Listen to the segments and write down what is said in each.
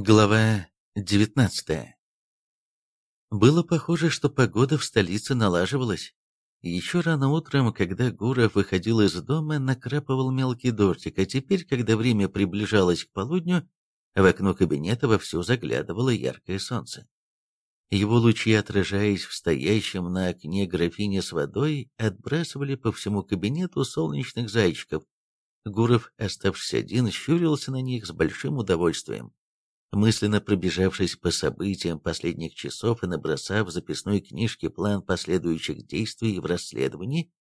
Глава 19 Было похоже, что погода в столице налаживалась. Еще рано утром, когда Гуров выходил из дома, накрапывал мелкий дождик, а теперь, когда время приближалось к полудню, в окно кабинета вовсю заглядывало яркое солнце. Его лучи, отражаясь в стоящем на окне графине с водой, отбрасывали по всему кабинету солнечных зайчиков. Гуров, оставшись один, щурился на них с большим удовольствием. Мысленно пробежавшись по событиям последних часов и набросав в записной книжке план последующих действий в расследовании,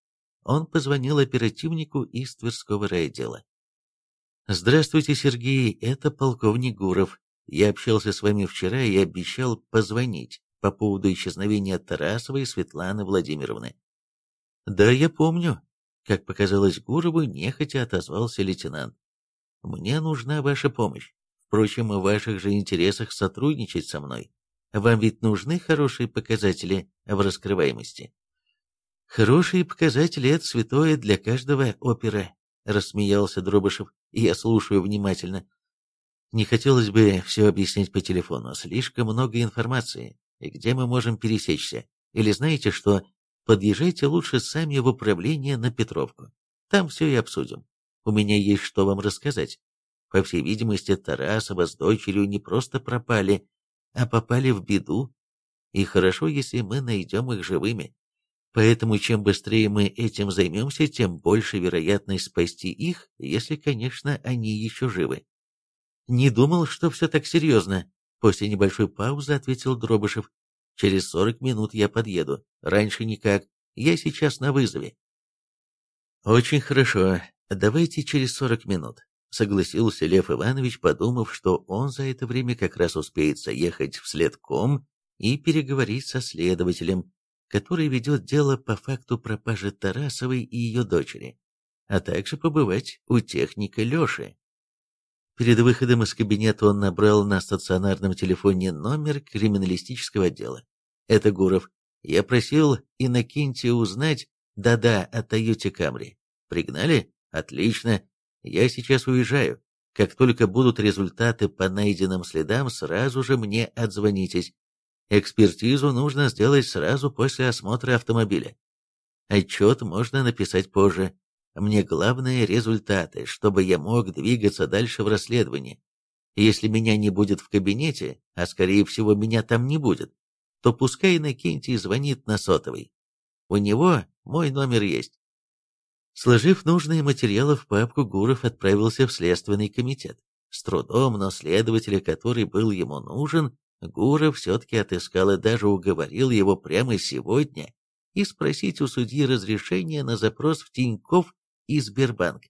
он позвонил оперативнику из Тверского райотдела. «Здравствуйте, Сергей, это полковник Гуров. Я общался с вами вчера и обещал позвонить по поводу исчезновения Тарасовой Светланы Владимировны». «Да, я помню», — как показалось Гурову, нехотя отозвался лейтенант. «Мне нужна ваша помощь. Впрочем, в ваших же интересах сотрудничать со мной. Вам ведь нужны хорошие показатели в раскрываемости. Хорошие показатели — это святое для каждого опера, рассмеялся Дробышев. Я слушаю внимательно. Не хотелось бы все объяснять по телефону. Слишком много информации. И где мы можем пересечься? Или знаете что? Подъезжайте лучше сами в управление на Петровку. Там все и обсудим. У меня есть что вам рассказать. По всей видимости, Тарасова с дочерью не просто пропали, а попали в беду. И хорошо, если мы найдем их живыми. Поэтому чем быстрее мы этим займемся, тем больше вероятность спасти их, если, конечно, они еще живы. Не думал, что все так серьезно. После небольшой паузы ответил Дробышев. Через сорок минут я подъеду. Раньше никак. Я сейчас на вызове. Очень хорошо. Давайте через сорок минут. Согласился Лев Иванович, подумав, что он за это время как раз успеет заехать в следком и переговорить со следователем, который ведет дело по факту пропажи Тарасовой и ее дочери, а также побывать у техника Леши. Перед выходом из кабинета он набрал на стационарном телефоне номер криминалистического отдела. «Это Гуров. Я просил Иннокентия узнать, да-да, о Тойоте Камри. Пригнали? Отлично. Я сейчас уезжаю. Как только будут результаты по найденным следам, сразу же мне отзвонитесь. Экспертизу нужно сделать сразу после осмотра автомобиля. Отчет можно написать позже. Мне главное результаты, чтобы я мог двигаться дальше в расследовании. Если меня не будет в кабинете, а скорее всего меня там не будет, то пускай Иннокентий звонит на сотовый. У него мой номер есть. Сложив нужные материалы в папку, Гуров отправился в Следственный комитет. С трудом, но следователя, который был ему нужен, Гуров все-таки отыскал и даже уговорил его прямо сегодня и спросить у судьи разрешения на запрос в Тиньков и Сбербанк.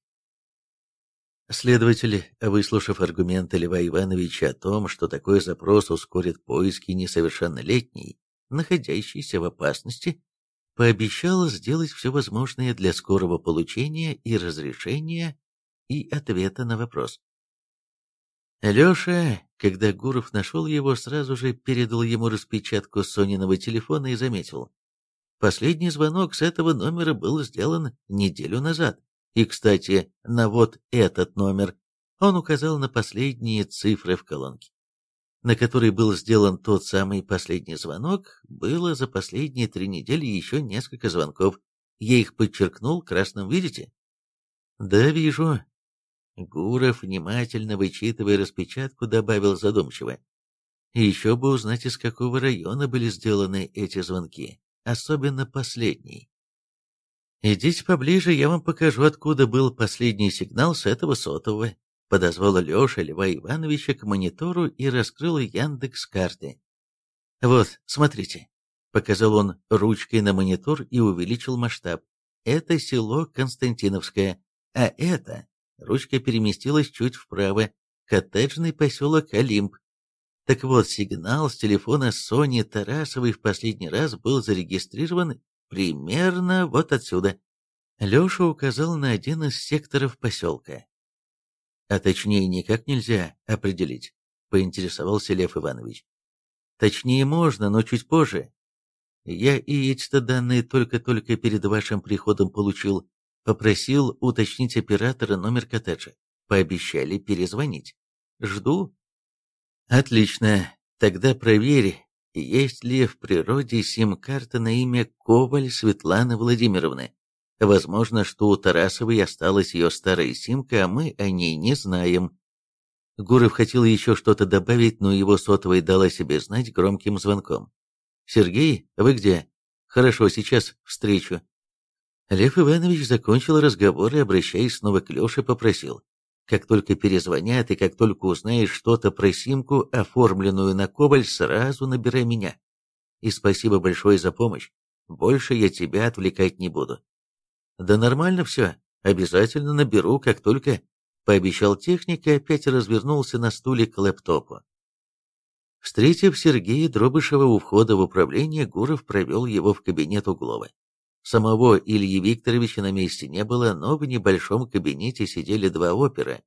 Следователь, выслушав аргументы Льва Ивановича о том, что такой запрос ускорит поиски несовершеннолетней, находящейся в опасности, пообещал сделать все возможное для скорого получения и разрешения и ответа на вопрос. Леша, когда Гуров нашел его, сразу же передал ему распечатку Сониного телефона и заметил. Последний звонок с этого номера был сделан неделю назад. И, кстати, на вот этот номер он указал на последние цифры в колонке на который был сделан тот самый последний звонок, было за последние три недели еще несколько звонков. Я их подчеркнул красным, видите? Да, вижу. Гуров, внимательно вычитывая распечатку, добавил задумчиво. Еще бы узнать, из какого района были сделаны эти звонки, особенно последний. Идите поближе, я вам покажу, откуда был последний сигнал с этого сотового подозвал Леша Льва Ивановича к монитору и раскрыл Яндекс карты. «Вот, смотрите», — показал он ручкой на монитор и увеличил масштаб. «Это село Константиновское, а это...» Ручка переместилась чуть вправо, коттеджный поселок Олимп. Так вот, сигнал с телефона Сони Тарасовой в последний раз был зарегистрирован примерно вот отсюда. Леша указал на один из секторов поселка а точнее никак нельзя определить, поинтересовался Лев Иванович. Точнее можно, но чуть позже. Я и эти-то данные только-только перед вашим приходом получил. Попросил уточнить оператора номер коттеджа. Пообещали перезвонить. Жду. Отлично. Тогда проверь, есть ли в природе сим-карта на имя Коваль Светланы Владимировны. Возможно, что у Тарасовой осталась ее старая симка, а мы о ней не знаем. Гуров хотел еще что-то добавить, но его сотовый дал о себе знать громким звонком. «Сергей, вы где?» «Хорошо, сейчас встречу». Лев Иванович закончил разговор и, обращаясь снова к Леше, попросил. Как только перезвонят и как только узнаешь что-то про симку, оформленную на Кобаль, сразу набирай меня. И спасибо большое за помощь. Больше я тебя отвлекать не буду. Да нормально все. Обязательно наберу, как только... Пообещал техник и опять развернулся на стуле к лэптопу. Встретив Сергея Дробышева у входа в управление, Гуров провел его в кабинет Углова. Самого Ильи Викторовича на месте не было, но в небольшом кабинете сидели два опера.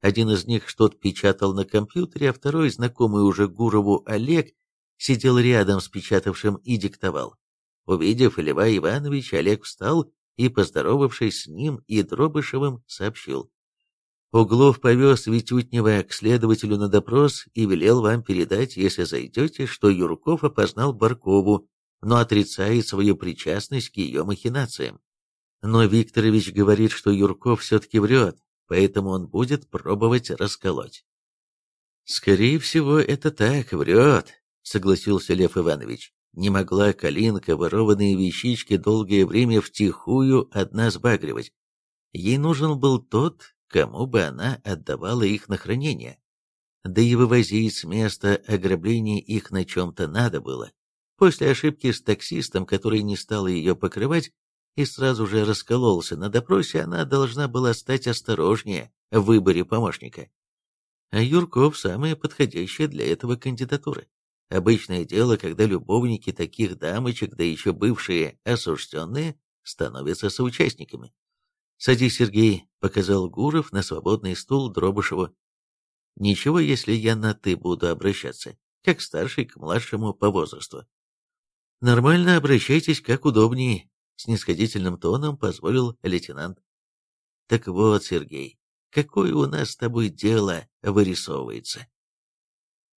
Один из них что-то печатал на компьютере, а второй, знакомый уже Гурову Олег, сидел рядом с печатавшим и диктовал. Увидев Льва Ивановича, Олег встал и, поздоровавшись с ним и Дробышевым, сообщил. Углов повез Витютнева к следователю на допрос и велел вам передать, если зайдете, что Юрков опознал Баркову, но отрицает свою причастность к ее махинациям. Но Викторович говорит, что Юрков все-таки врет, поэтому он будет пробовать расколоть. «Скорее всего, это так, врет», — согласился Лев Иванович. Не могла Калинка ворованные вещички долгое время втихую одна сбагривать. Ей нужен был тот, кому бы она отдавала их на хранение. Да и вывозить с места ограбления их на чем-то надо было. После ошибки с таксистом, который не стал ее покрывать и сразу же раскололся на допросе, она должна была стать осторожнее в выборе помощника. А Юрков – самая подходящая для этого кандидатура. Обычное дело, когда любовники таких дамочек, да еще бывшие осужденные, становятся соучастниками. «Садись, Сергей», — показал Гуров на свободный стул Дробышеву. «Ничего, если я на «ты» буду обращаться, как старший к младшему по возрасту. «Нормально обращайтесь, как удобнее», — снисходительным тоном позволил лейтенант. «Так вот, Сергей, какое у нас с тобой дело вырисовывается?»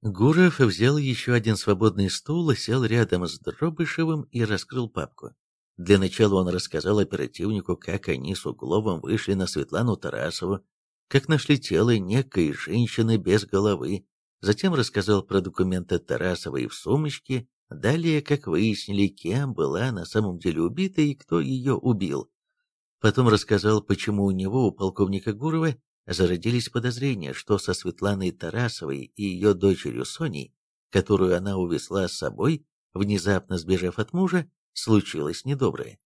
Гуров взял еще один свободный стул, сел рядом с Дробышевым и раскрыл папку. Для начала он рассказал оперативнику, как они с Угловым вышли на Светлану Тарасову, как нашли тело некой женщины без головы, затем рассказал про документы Тарасовой в сумочке, Далее, как выяснили, кем была на самом деле убита и кто ее убил. Потом рассказал, почему у него, у полковника Гурова, зародились подозрения, что со Светланой Тарасовой и ее дочерью Соней, которую она увезла с собой, внезапно сбежав от мужа, случилось недоброе.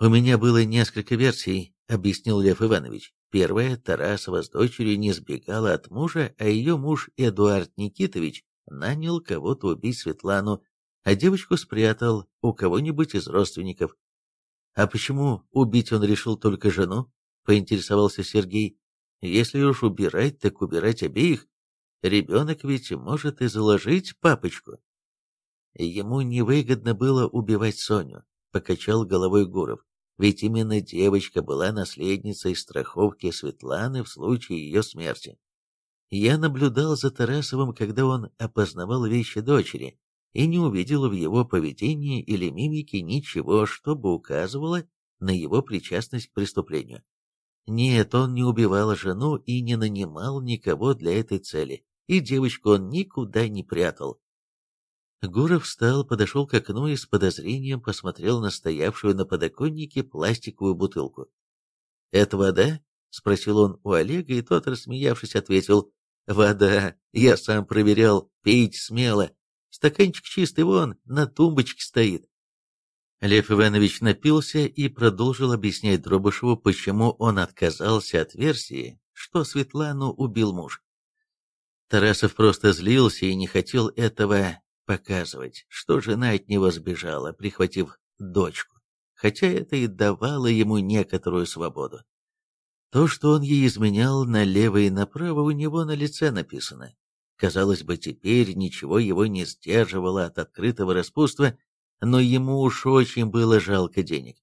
«У меня было несколько версий», — объяснил Лев Иванович. Первая, Тарасова с дочерью не сбегала от мужа, а ее муж Эдуард Никитович нанял кого-то убить Светлану, а девочку спрятал у кого-нибудь из родственников. «А почему убить он решил только жену?» — поинтересовался Сергей. «Если уж убирать, так убирать обеих. Ребенок ведь может и заложить папочку». Ему невыгодно было убивать Соню, покачал головой Гуров. Ведь именно девочка была наследницей страховки Светланы в случае ее смерти. Я наблюдал за Тарасовым, когда он опознавал вещи дочери, и не увидел в его поведении или мимике ничего, что бы указывало на его причастность к преступлению. Нет, он не убивал жену и не нанимал никого для этой цели, и девочку он никуда не прятал. Гуров встал, подошел к окну и с подозрением посмотрел на стоявшую на подоконнике пластиковую бутылку. «Это вода?» — спросил он у Олега, и тот, рассмеявшись, ответил Вода, я сам проверял, пейте смело. Стаканчик чистый вон, на тумбочке стоит. Лев Иванович напился и продолжил объяснять Дробышеву, почему он отказался от версии, что Светлану убил муж. Тарасов просто злился и не хотел этого показывать, что жена от него сбежала, прихватив дочку, хотя это и давало ему некоторую свободу. То, что он ей изменял налево и направо, у него на лице написано. Казалось бы, теперь ничего его не сдерживало от открытого распутства, но ему уж очень было жалко денег.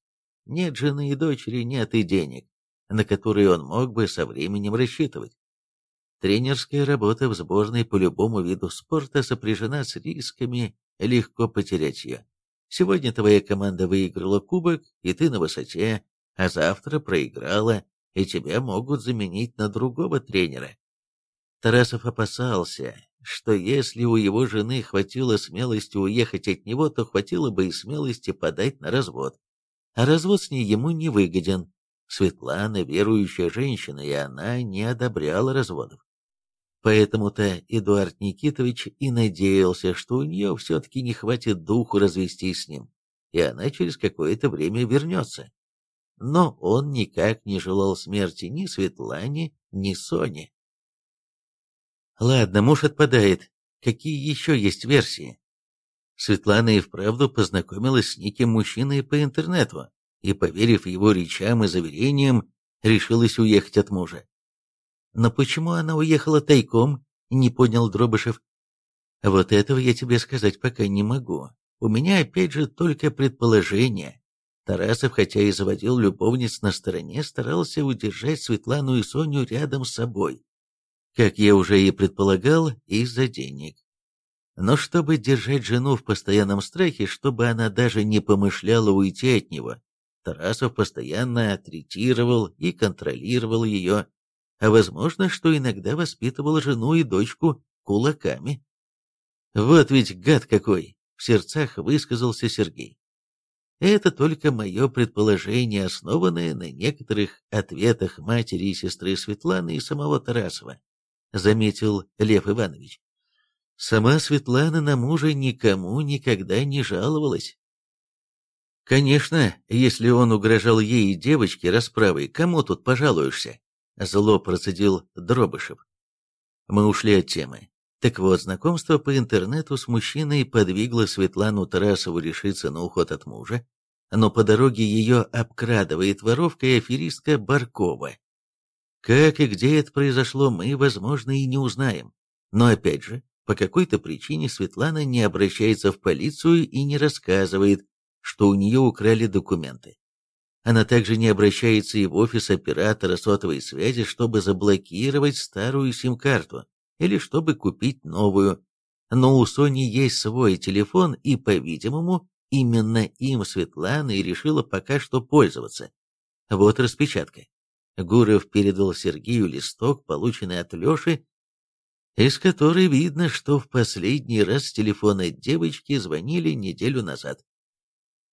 Нет жены и дочери, нет и денег, на которые он мог бы со временем рассчитывать. Тренерская работа в сборной по любому виду спорта сопряжена с рисками, легко потерять ее. Сегодня твоя команда выиграла кубок, и ты на высоте, а завтра проиграла, и тебя могут заменить на другого тренера. Тарасов опасался, что если у его жены хватило смелости уехать от него, то хватило бы и смелости подать на развод. А развод с ней ему не выгоден. Светлана верующая женщина, и она не одобряла разводов. Поэтому-то Эдуард Никитович и надеялся, что у нее все-таки не хватит духу развестись с ним, и она через какое-то время вернется. Но он никак не желал смерти ни Светлане, ни Соне. Ладно, муж отпадает. Какие еще есть версии? Светлана и вправду познакомилась с неким мужчиной по интернету и, поверив его речам и заверениям, решилась уехать от мужа. Но почему она уехала тайком, не понял Дробышев. Вот этого я тебе сказать пока не могу. У меня опять же только предположение. Тарасов, хотя и заводил любовниц на стороне, старался удержать Светлану и Соню рядом с собой. Как я уже и предполагал, из-за денег. Но чтобы держать жену в постоянном страхе, чтобы она даже не помышляла уйти от него, Тарасов постоянно третировал и контролировал ее, а возможно, что иногда воспитывал жену и дочку кулаками. «Вот ведь гад какой!» — в сердцах высказался Сергей. Это только мое предположение, основанное на некоторых ответах матери и сестры Светланы и самого Тарасова, заметил Лев Иванович. Сама Светлана на мужа никому никогда не жаловалась. Конечно, если он угрожал ей и девочке расправой, кому тут пожалуешься? Зло процедил Дробышев. Мы ушли от темы. Так вот, знакомство по интернету с мужчиной подвигло Светлану Тарасову решиться на уход от мужа, но по дороге ее обкрадывает воровка и аферистка Баркова. Как и где это произошло, мы, возможно, и не узнаем. Но опять же, по какой-то причине Светлана не обращается в полицию и не рассказывает, что у нее украли документы. Она также не обращается и в офис оператора сотовой связи, чтобы заблокировать старую сим-карту или чтобы купить новую. Но у Сони есть свой телефон, и, по-видимому, именно им Светлана и решила пока что пользоваться. Вот распечатка. Гуров передал Сергею листок, полученный от Леши, из которой видно, что в последний раз с телефона девочки звонили неделю назад.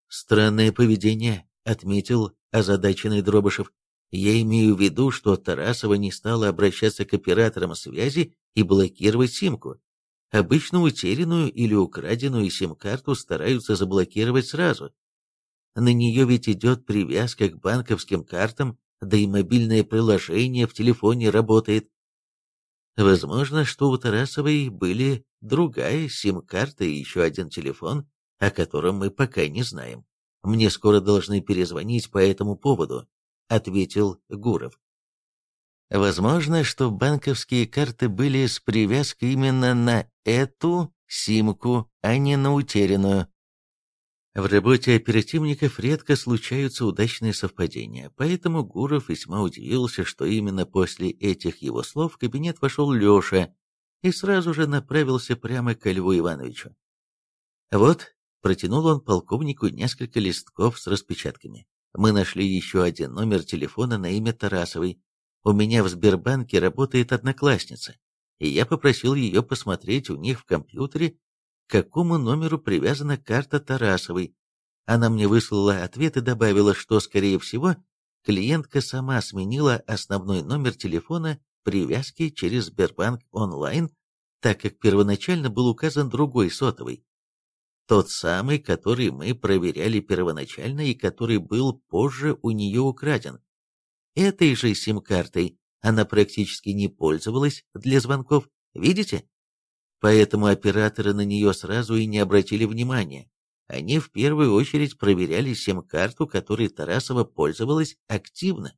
Странное поведение — отметил озадаченный Дробышев. «Я имею в виду, что Тарасова не стала обращаться к операторам связи и блокировать симку. Обычно утерянную или украденную сим-карту стараются заблокировать сразу. На нее ведь идет привязка к банковским картам, да и мобильное приложение в телефоне работает. Возможно, что у Тарасовой были другая сим-карта и еще один телефон, о котором мы пока не знаем. Мне скоро должны перезвонить по этому поводу», — ответил Гуров. Возможно, что банковские карты были с привязкой именно на эту симку, а не на утерянную. В работе оперативников редко случаются удачные совпадения, поэтому Гуров весьма удивился, что именно после этих его слов в кабинет вошел Леша и сразу же направился прямо к Льву Ивановичу. «Вот, Протянул он полковнику несколько листков с распечатками. Мы нашли еще один номер телефона на имя Тарасовой. У меня в Сбербанке работает одноклассница, и я попросил ее посмотреть у них в компьютере, к какому номеру привязана карта Тарасовой. Она мне выслала ответ и добавила, что, скорее всего, клиентка сама сменила основной номер телефона привязки через Сбербанк онлайн, так как первоначально был указан другой сотовый. Тот самый, который мы проверяли первоначально и который был позже у нее украден. Этой же сим-картой она практически не пользовалась для звонков, видите? Поэтому операторы на нее сразу и не обратили внимания. Они в первую очередь проверяли сим-карту, которой Тарасова пользовалась активно.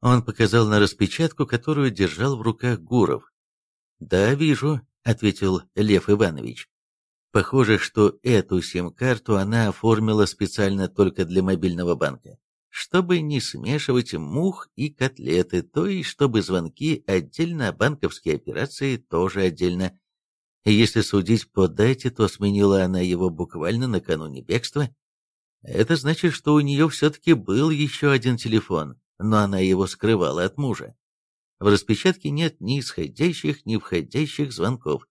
Он показал на распечатку, которую держал в руках Гуров. «Да, вижу», — ответил Лев Иванович. Похоже, что эту сим-карту она оформила специально только для мобильного банка, чтобы не смешивать мух и котлеты, то есть чтобы звонки отдельно, а банковские операции тоже отдельно. Если судить по дате, то сменила она его буквально накануне бегства. Это значит, что у нее все-таки был еще один телефон, но она его скрывала от мужа. В распечатке нет ни исходящих, ни входящих звонков.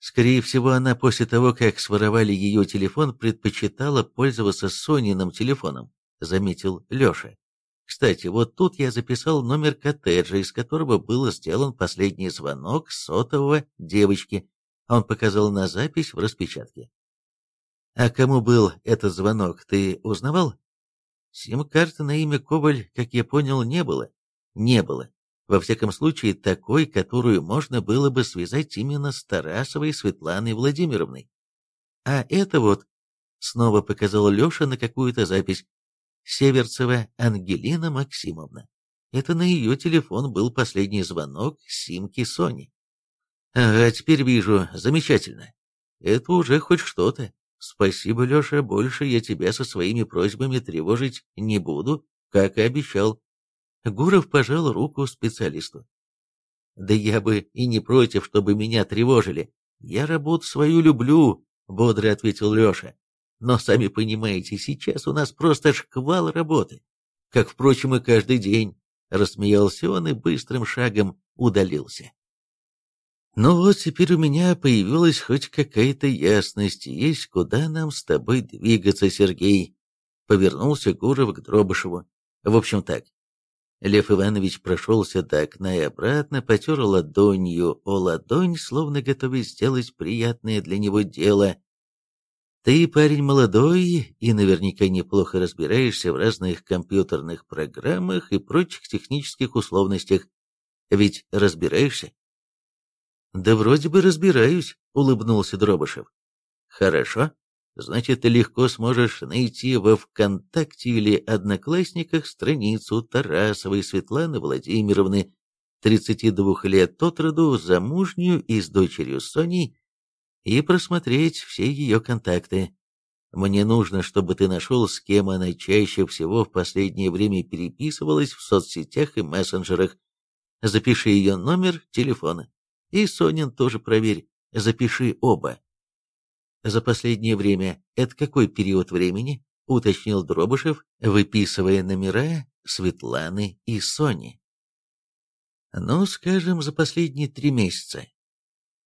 Скорее всего, она после того, как своровали ее телефон, предпочитала пользоваться Сониным телефоном, заметил Леша. Кстати, вот тут я записал номер коттеджа, из которого был сделан последний звонок сотового девочки. Он показал на запись в распечатке. А кому был этот звонок, ты узнавал? Сим-карты на имя Коваль, как я понял, не было. Не было. Во всяком случае, такой, которую можно было бы связать именно с Тарасовой Светланой Владимировной. А это вот, снова показал Леша на какую-то запись, Северцева Ангелина Максимовна. Это на ее телефон был последний звонок Симки Сони. Ага, теперь вижу, замечательно. Это уже хоть что-то. Спасибо, Леша, больше я тебя со своими просьбами тревожить не буду, как и обещал. Гуров пожал руку специалисту. «Да я бы и не против, чтобы меня тревожили. Я работу свою люблю», — бодро ответил Леша. «Но, сами понимаете, сейчас у нас просто шквал работы. Как, впрочем, и каждый день», — рассмеялся он и быстрым шагом удалился. «Ну вот теперь у меня появилась хоть какая-то ясность, есть куда нам с тобой двигаться, Сергей», — повернулся Гуров к Дробышеву. «В общем так, Лев Иванович прошелся до окна и обратно, потер ладонью о ладонь, словно готовясь сделать приятное для него дело. «Ты парень молодой и наверняка неплохо разбираешься в разных компьютерных программах и прочих технических условностях. Ведь разбираешься?» «Да вроде бы разбираюсь», — улыбнулся Дробышев. «Хорошо значит, ты легко сможешь найти во ВКонтакте или Одноклассниках страницу Тарасовой Светланы Владимировны, 32 лет от роду, замужнюю и с дочерью Соней, и просмотреть все ее контакты. Мне нужно, чтобы ты нашел, с кем она чаще всего в последнее время переписывалась в соцсетях и мессенджерах. Запиши ее номер телефона. И Сонин тоже проверь. Запиши оба за последнее время это какой период времени?» — уточнил Дробышев, выписывая номера Светланы и Сони. «Ну, скажем, за последние три месяца.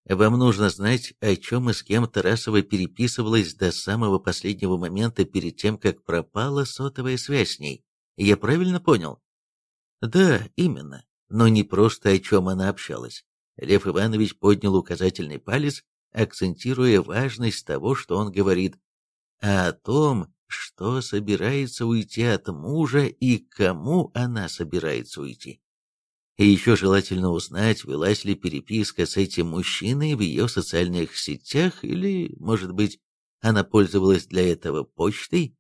Вам нужно знать, о чем и с кем Тарасова переписывалась до самого последнего момента перед тем, как пропала сотовая связь с ней. Я правильно понял?» «Да, именно. Но не просто о чем она общалась. Лев Иванович поднял указательный палец акцентируя важность того, что он говорит, а о том, что собирается уйти от мужа и кому она собирается уйти. И еще желательно узнать, велась ли переписка с этим мужчиной в ее социальных сетях, или, может быть, она пользовалась для этого почтой.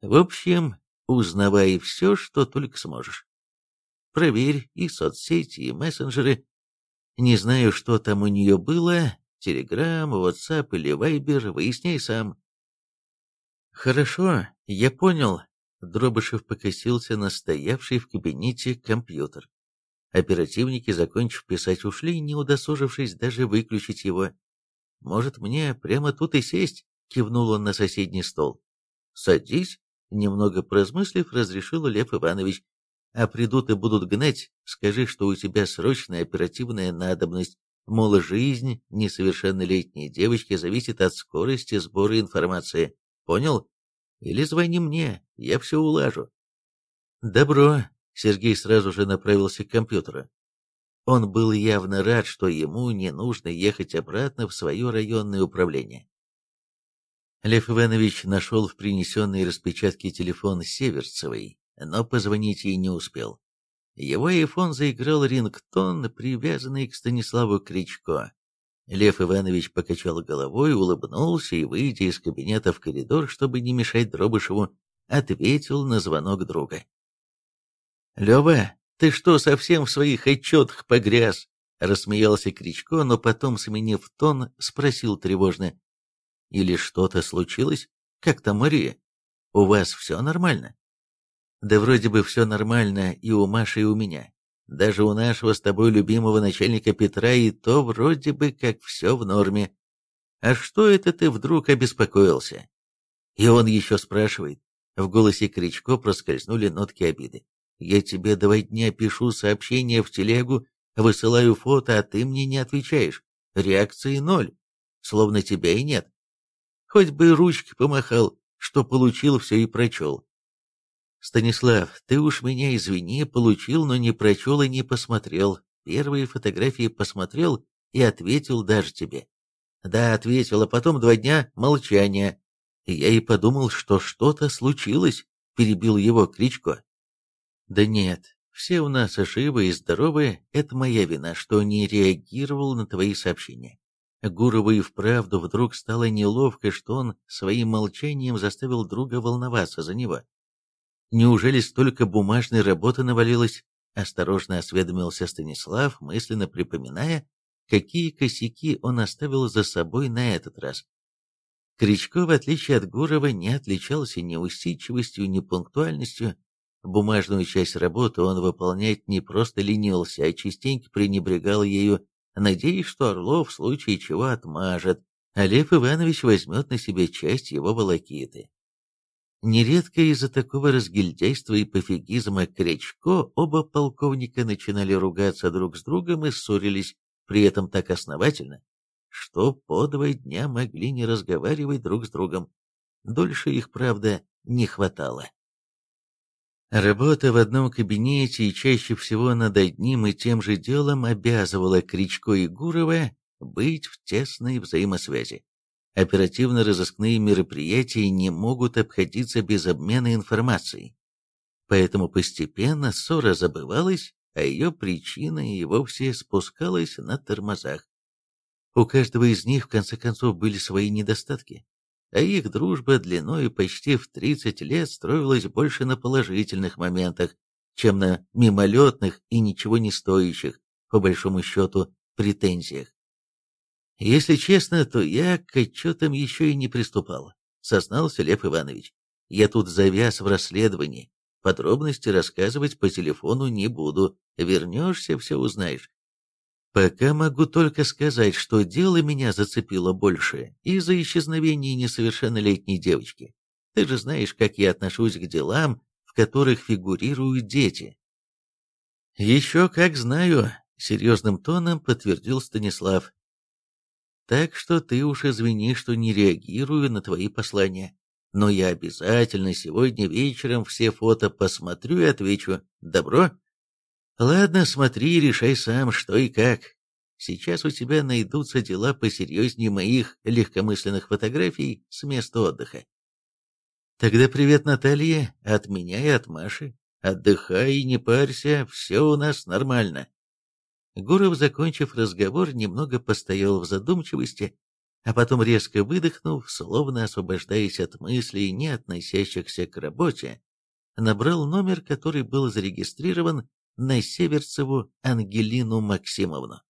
В общем, узнавай все, что только сможешь. Проверь и соцсети, и мессенджеры. Не знаю, что там у нее было, Телеграм, WhatsApp или Viber, выясняй сам. Хорошо, я понял. Дробышев покосился на стоявший в кабинете компьютер. Оперативники, закончив писать, ушли, не удосужившись даже выключить его. «Может, мне прямо тут и сесть?» — кивнул он на соседний стол. «Садись», — немного поразмыслив, разрешил Лев Иванович. «А придут и будут гнать, скажи, что у тебя срочная оперативная надобность, Мол, жизнь несовершеннолетней девочки зависит от скорости сбора информации. Понял? Или звони мне, я все улажу. Добро. Сергей сразу же направился к компьютеру. Он был явно рад, что ему не нужно ехать обратно в свое районное управление. Лев Иванович нашел в принесенной распечатке телефон Северцевой, но позвонить ей не успел. Его айфон заиграл рингтон, привязанный к Станиславу Кричко. Лев Иванович покачал головой, улыбнулся и, выйдя из кабинета в коридор, чтобы не мешать Дробышеву, ответил на звонок друга. «Лева, ты что, совсем в своих отчетах погряз?» — рассмеялся Кричко, но потом, сменив тон, спросил тревожно. «Или что-то случилось? Как там Мария? У вас все нормально?» Да вроде бы все нормально и у Маши, и у меня. Даже у нашего с тобой любимого начальника Петра и то вроде бы как все в норме. А что это ты вдруг обеспокоился? И он еще спрашивает. В голосе Кричко проскользнули нотки обиды. Я тебе два дня пишу сообщение в телегу, высылаю фото, а ты мне не отвечаешь. Реакции ноль. Словно тебя и нет. Хоть бы ручки помахал, что получил все и прочел. Станислав, ты уж меня извини, получил, но не прочел и не посмотрел. Первые фотографии посмотрел и ответил даже тебе. Да, ответил, а потом два дня молчания. Я и подумал, что что-то случилось, перебил его Кричко. Да нет, все у нас живы и здоровы, это моя вина, что не реагировал на твои сообщения. Гурову и вправду вдруг стало неловко, что он своим молчанием заставил друга волноваться за него. Неужели столько бумажной работы навалилось? Осторожно осведомился Станислав, мысленно припоминая, какие косяки он оставил за собой на этот раз. Кричко, в отличие от Гурова, не отличался ни усидчивостью, ни пунктуальностью. Бумажную часть работы он выполнять не просто ленился, а частенько пренебрегал ею, надеясь, что Орлов в случае чего отмажет, а Лев Иванович возьмет на себя часть его волокиты. Нередко из-за такого разгильдяйства и пофигизма Крячко оба полковника начинали ругаться друг с другом и ссорились, при этом так основательно, что по два дня могли не разговаривать друг с другом. Дольше их, правда, не хватало. Работа в одном кабинете и чаще всего над одним и тем же делом обязывала Кричко и Гурова быть в тесной взаимосвязи. Оперативно-розыскные мероприятия не могут обходиться без обмена информацией. Поэтому постепенно ссора забывалась, а ее причина и вовсе спускалась на тормозах. У каждого из них, в конце концов, были свои недостатки, а их дружба длиной почти в 30 лет строилась больше на положительных моментах, чем на мимолетных и ничего не стоящих, по большому счету, претензиях. Если честно, то я к отчетам еще и не приступал, сознался Лев Иванович. Я тут завяз в расследовании. Подробности рассказывать по телефону не буду. Вернешься, все узнаешь. Пока могу только сказать, что дело меня зацепило больше из-за исчезновения несовершеннолетней девочки. Ты же знаешь, как я отношусь к делам, в которых фигурируют дети. Еще как знаю, серьезным тоном подтвердил Станислав. Так что ты уж извини, что не реагирую на твои послания. Но я обязательно сегодня вечером все фото посмотрю и отвечу. Добро? Ладно, смотри решай сам, что и как. Сейчас у тебя найдутся дела посерьезнее моих легкомысленных фотографий с места отдыха. Тогда привет, Наталья, от меня и от Маши. Отдыхай и не парься, все у нас нормально. Гуров, закончив разговор, немного постоял в задумчивости, а потом резко выдохнув, словно освобождаясь от мыслей, не относящихся к работе, набрал номер, который был зарегистрирован на Северцеву Ангелину Максимовну.